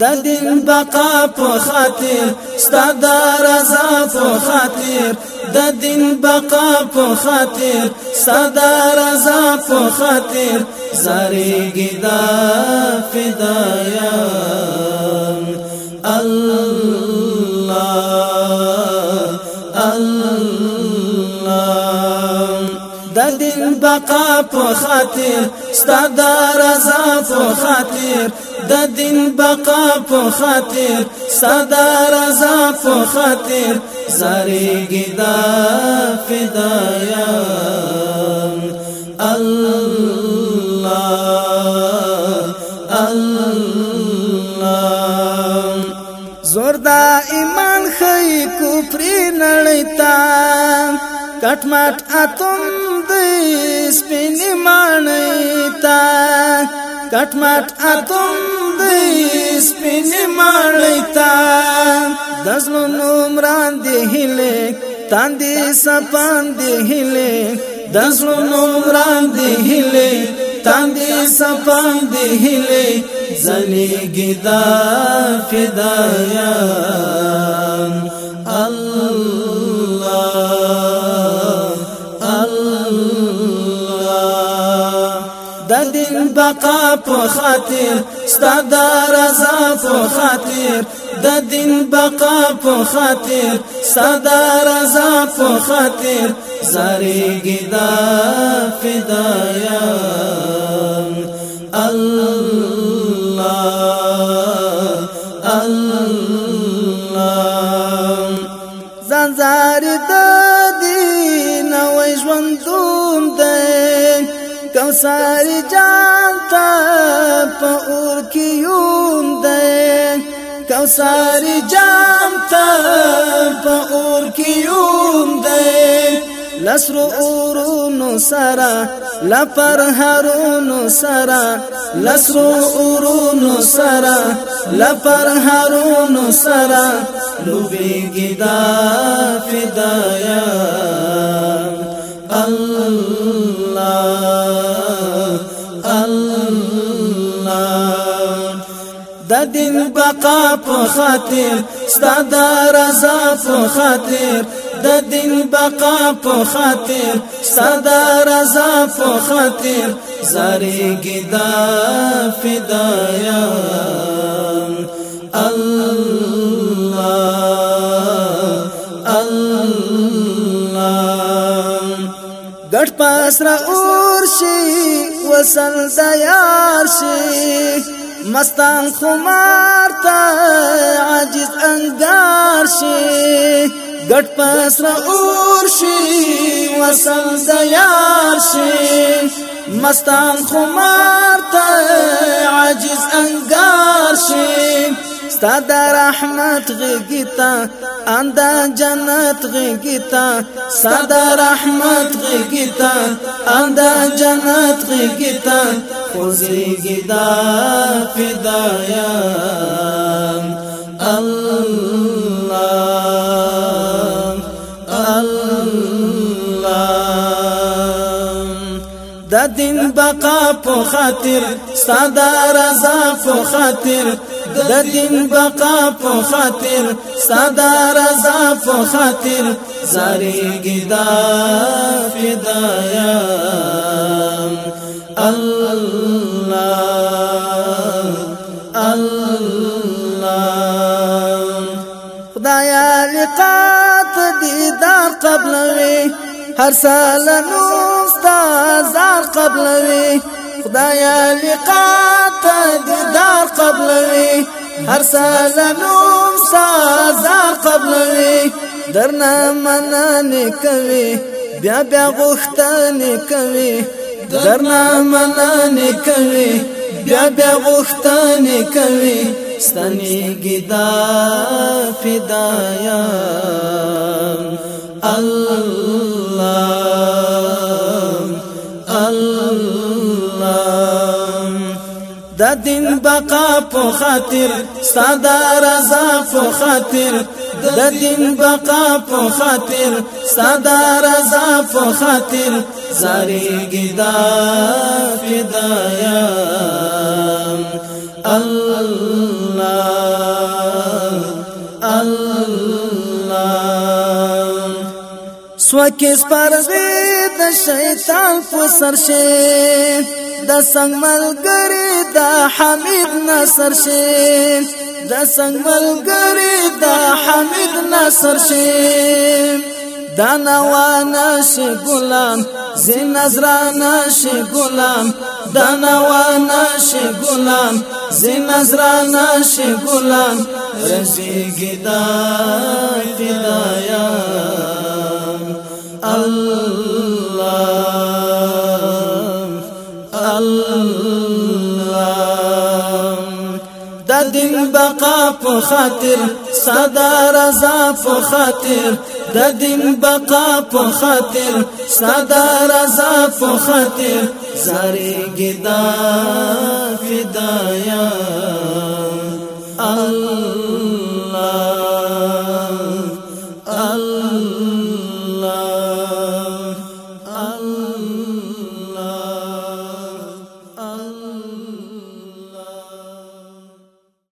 د دین بقا په خاطر ستاد رضا په خاطر د دین بقا په خاطر ستاد رضا په خاطر زری گدا فدایا الله د دین بقا په خاطر ستاد رضا په خاطر د دین بقا په خاطر ستاد رضا په خاطر زریږي دا فدایا الله الله زور دا ایمان خې کوپری نړیتا کټمټ اتم دی سپینی مانی تا کٹ مٹ اتم دی سپینی مانی تا دزلو نمران دی ہلے تان دی سپان دی ہلے دزلو نمران دی ہلے تان دی سپان دی ہلے زنی گدا فدایان دین بقا په خاطر ستاد رضا په خاطر د دین بقا په خاطر ستاد رضا په خاطر زری گدا فدایا الله الله کوثر جام ته په اور کیوم دی لسر اورونو سرا لپر هارونو سرا لسر اورونو سرا لپر هارونو سرا لوبي گدا فدايا دین بقا په خاطر ستاد رضا په خاطر د دین بقا په خاطر ستاد رضا په خاطر زری گدا فدایا الله الله ګټ پاسره شي وسل زیار شي مستان خمار تا عاجز انگار شي ګټ پسر اور شي وصل دیار شي مستان خمار تا عاجز انگار شي ستاد رحمت غیتا اندا جنت غیتا ستاد رحمت غیتا اندا جنت غیتا خوزیگی دا فدایا الله الله د دین بقا په خاطر ساده رضا په خاطر د دین بقا په خاطر صدا رضا په خاطر زارېږي دا فدايا الله الله خدایا لقات دیدار قبلوي هر سال نو استاد قبلوي خدایا لقات دیدار قبلوي هر سالنوم سازار قبلوي درنا منانه کوي بیا بیا غوښتنه کوي درنا منانه کوي بیا بیا غوښتنه کوي ستنی گدا فدایا الله دا دین بقا پو خاطر ساده رضا پو خاطر دا دین بقا پو خاطر ساده رضا پو خاطر زارېږي دا فدايا الله الله سوکه پر زید شیطان فسر سر د سنگ ملګری د حمید نصر شي د سنگ ملګری د حمید نصر شي دا نوانا شي ګلام زین نظرانا شي ګلام دا نوانا شي ګلام زین نظرانا شي ګلام رسیږي دا فدایا الله الله د دین بقا په خاطر صدا رضا په خاطر د دین بقا په خاطر صدا رضا په خاطر فدايا الله